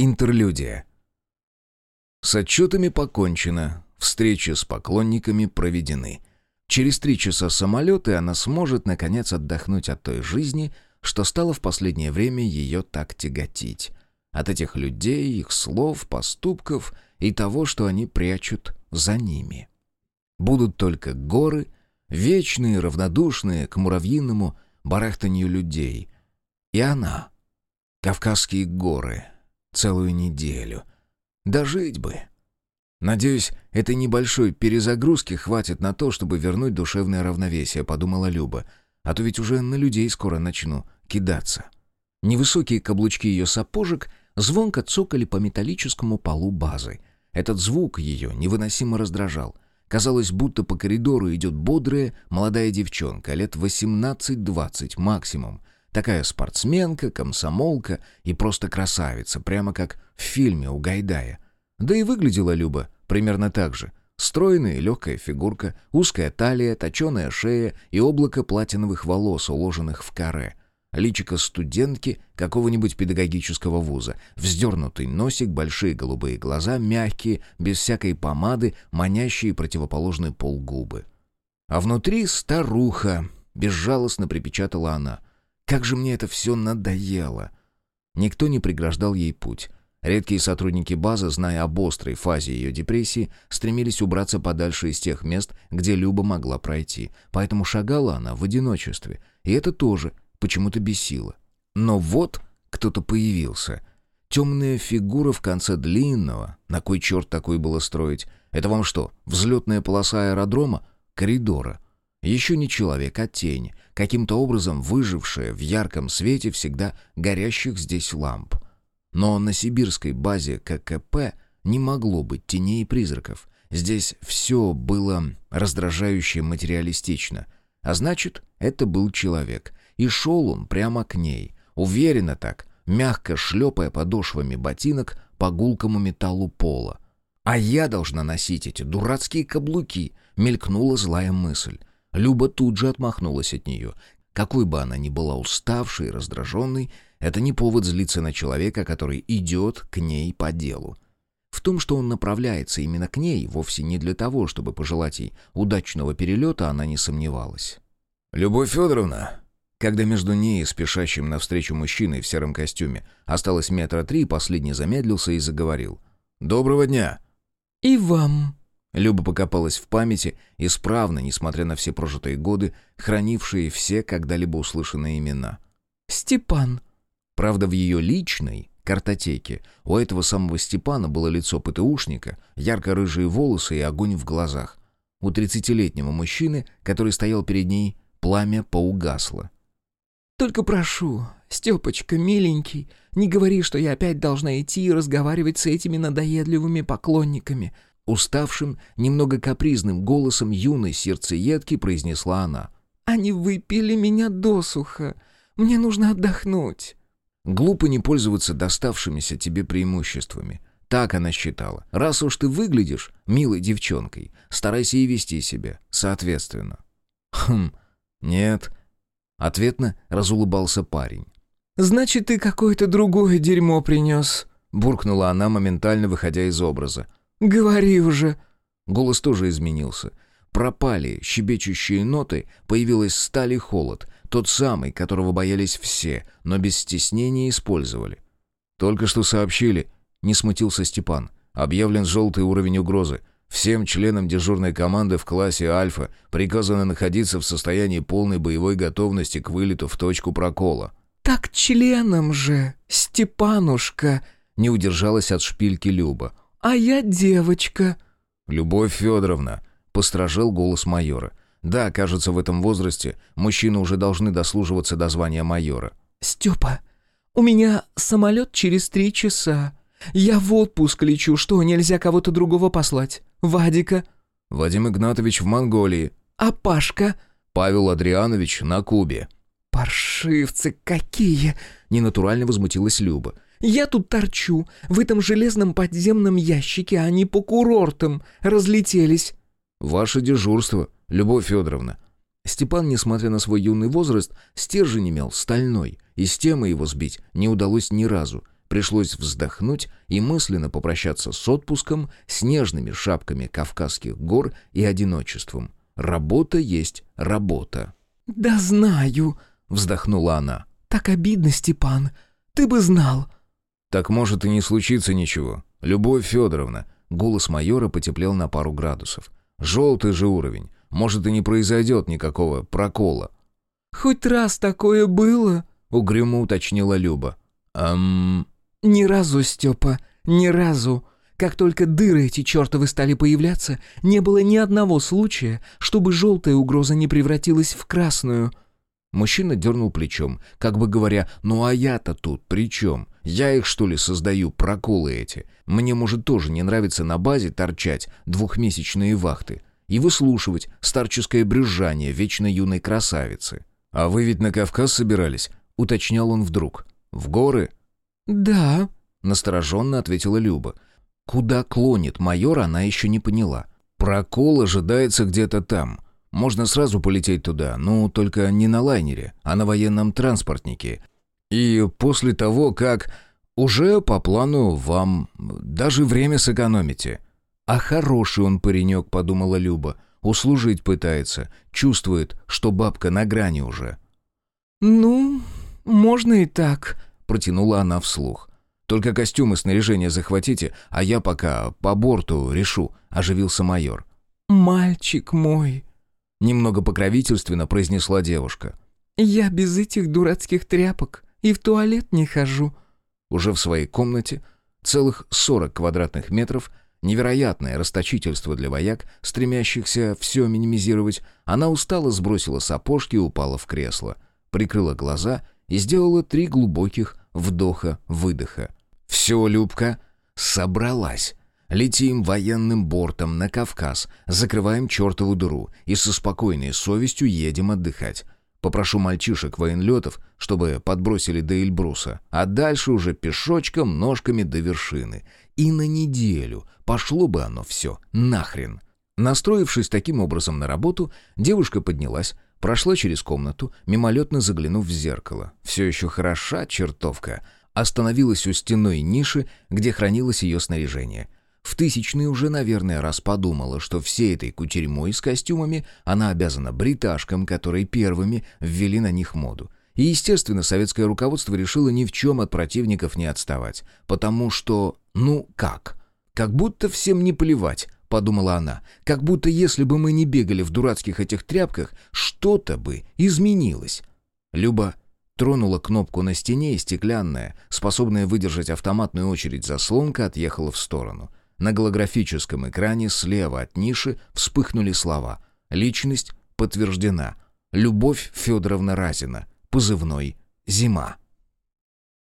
Интерлюдия. С отчетами покончено, встречи с поклонниками проведены. Через три часа самолета она сможет, наконец, отдохнуть от той жизни, что стало в последнее время ее так тяготить. От этих людей, их слов, поступков и того, что они прячут за ними. Будут только горы, вечные, равнодушные к муравьиному барахтанью людей. И она. Кавказские горы — целую неделю. Дожить бы. Надеюсь, этой небольшой перезагрузки хватит на то, чтобы вернуть душевное равновесие, подумала Люба. А то ведь уже на людей скоро начну кидаться. Невысокие каблучки ее сапожек звонко цокали по металлическому полу базы. Этот звук ее невыносимо раздражал. Казалось, будто по коридору идет бодрая молодая девчонка, лет 18-20 максимум, Такая спортсменка, комсомолка и просто красавица, прямо как в фильме у Гайдая. Да и выглядела Люба примерно так же. Стройная и легкая фигурка, узкая талия, точеная шея и облако платиновых волос, уложенных в каре. Личико студентки какого-нибудь педагогического вуза, вздернутый носик, большие голубые глаза, мягкие, без всякой помады, манящие противоположный полгубы. А внутри старуха, безжалостно припечатала она. Как же мне это все надоело. Никто не преграждал ей путь. Редкие сотрудники базы, зная об острой фазе ее депрессии, стремились убраться подальше из тех мест, где Люба могла пройти. Поэтому шагала она в одиночестве. И это тоже почему-то бесило. Но вот кто-то появился. Темная фигура в конце длинного. На кой черт такой было строить? Это вам что, взлетная полоса аэродрома? Коридора. Еще не человек, а тень, каким-то образом выжившая в ярком свете всегда горящих здесь ламп. Но на сибирской базе ККП не могло быть теней и призраков. Здесь все было раздражающе материалистично. А значит, это был человек. И шел он прямо к ней. Уверенно так, мягко шлепая подошвами ботинок по гулкому металлу пола. «А я должна носить эти дурацкие каблуки», — мелькнула злая мысль. Люба тут же отмахнулась от нее. Какой бы она ни была уставшей и раздраженной, это не повод злиться на человека, который идет к ней по делу. В том, что он направляется именно к ней, вовсе не для того, чтобы пожелать ей удачного перелета, она не сомневалась. «Любовь Федоровна!» Когда между ней и спешащим навстречу мужчиной в сером костюме осталось метра три, последний замедлился и заговорил. «Доброго дня!» «И вам!» Люба покопалась в памяти, исправно, несмотря на все прожитые годы, хранившие все когда-либо услышанные имена. «Степан». Правда, в ее личной картотеке у этого самого Степана было лицо ПТУшника, ярко-рыжие волосы и огонь в глазах. У тридцатилетнего мужчины, который стоял перед ней, пламя поугасло. «Только прошу, Степочка, миленький, не говори, что я опять должна идти и разговаривать с этими надоедливыми поклонниками. Уставшим, немного капризным голосом юной сердцеедки произнесла она. «Они выпили меня досуха. Мне нужно отдохнуть». Глупо не пользоваться доставшимися тебе преимуществами. Так она считала. Раз уж ты выглядишь милой девчонкой, старайся и вести себя соответственно. Хм, нет. Ответно разулыбался парень. «Значит, ты какое-то другое дерьмо принес», — буркнула она, моментально выходя из образа. «Говори уже!» Голос тоже изменился. Пропали щебечущие ноты, появилась сталь и холод, тот самый, которого боялись все, но без стеснения использовали. «Только что сообщили», — не смутился Степан. «Объявлен желтый уровень угрозы. Всем членам дежурной команды в классе «Альфа» приказано находиться в состоянии полной боевой готовности к вылету в точку прокола». «Так членам же, Степанушка!» — не удержалась от шпильки Люба. «А я девочка». «Любовь Федоровна», — постражил голос майора. «Да, кажется, в этом возрасте мужчины уже должны дослуживаться до звания майора». «Степа, у меня самолет через три часа. Я в отпуск лечу. Что, нельзя кого-то другого послать? Вадика?» «Вадим Игнатович в Монголии». «А Пашка?» «Павел Адрианович на Кубе». «Паршивцы какие!» — ненатурально возмутилась Люба. Я тут торчу, в этом железном подземном ящике, а они по курортам разлетелись». «Ваше дежурство, Любовь Федоровна». Степан, несмотря на свой юный возраст, стержень имел стальной, и с темы его сбить не удалось ни разу. Пришлось вздохнуть и мысленно попрощаться с отпуском, снежными шапками Кавказских гор и одиночеством. Работа есть работа. «Да знаю», — вздохнула она. «Так обидно, Степан. Ты бы знал». «Так может и не случится ничего. Любовь Федоровна». Голос майора потеплел на пару градусов. «Желтый же уровень. Может и не произойдет никакого прокола». «Хоть раз такое было?» — угрюмо уточнила Люба. «Эм...» «Ни разу, Степа, ни разу. Как только дыры эти чертовы стали появляться, не было ни одного случая, чтобы желтая угроза не превратилась в красную». Мужчина дернул плечом, как бы говоря, «Ну а я-то тут при чем? Я их, что ли, создаю, проколы эти? Мне, может, тоже не нравится на базе торчать двухмесячные вахты и выслушивать старческое брюзжание вечно юной красавицы. А вы ведь на Кавказ собирались?» — уточнял он вдруг. «В горы?» «Да», — настороженно ответила Люба. Куда клонит майор, она еще не поняла. «Прокол ожидается где-то там. Можно сразу полететь туда, ну, только не на лайнере, а на военном транспортнике. И после того, как... Уже по плану вам даже время сэкономите». «А хороший он паренек», — подумала Люба. «Услужить пытается. Чувствует, что бабка на грани уже». «Ну, можно и так», протянула она вслух. «Только костюмы снаряжение захватите, а я пока по борту решу», — оживился майор. «Мальчик мой», — немного покровительственно произнесла девушка. «Я без этих дурацких тряпок и в туалет не хожу». Уже в своей комнате целых сорок квадратных метров — невероятное расточительство для вояк, стремящихся все минимизировать, она устало сбросила сапожки и упала в кресло, прикрыла глаза и сделала три глубоких вдоха-выдоха. «Все, Любка, собралась. Летим военным бортом на Кавказ, закрываем чертову дыру и со спокойной совестью едем отдыхать. Попрошу мальчишек военлетов, чтобы подбросили до Эльбруса, а дальше уже пешочком, ножками до вершины. И на неделю пошло бы оно все нахрен». Настроившись таким образом на работу, девушка поднялась, Прошла через комнату, мимолетно заглянув в зеркало. Все еще хороша чертовка. Остановилась у стеной ниши, где хранилось ее снаряжение. В тысячный уже, наверное, раз подумала, что всей этой кутерьмой с костюмами она обязана бриташкам, которые первыми ввели на них моду. И, естественно, советское руководство решило ни в чем от противников не отставать. Потому что... ну как? Как будто всем не плевать, — подумала она, как будто если бы мы не бегали в дурацких этих тряпках, что-то бы изменилось. Люба тронула кнопку на стене, и стеклянная, способная выдержать автоматную очередь заслонка, отъехала в сторону. На голографическом экране слева от ниши вспыхнули слова «Личность подтверждена. Любовь Федоровна Разина. Позывной «Зима».